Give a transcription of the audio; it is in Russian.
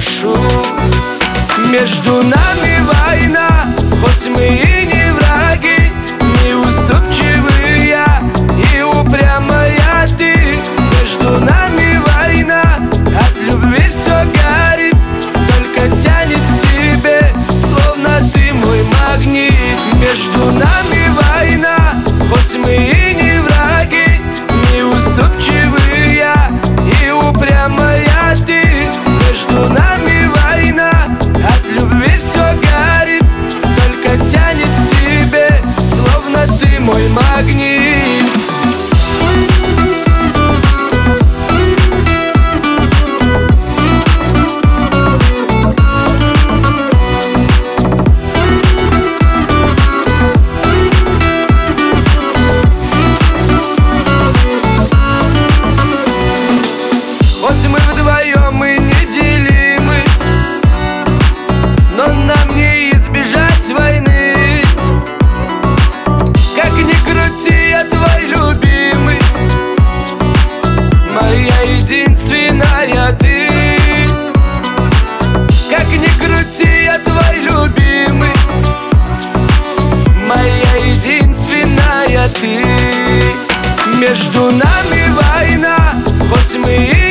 прошу Между нами война, хоть мы и не враги Неуступчивые и упрямая ты. Между нами война, от любви все горит Только тянет к тебе, словно ты мой магнит. Между нами магнит единственная ты. Как ни крути, я твой любимый. Моя единственная ты. Между нами война, хоть мы и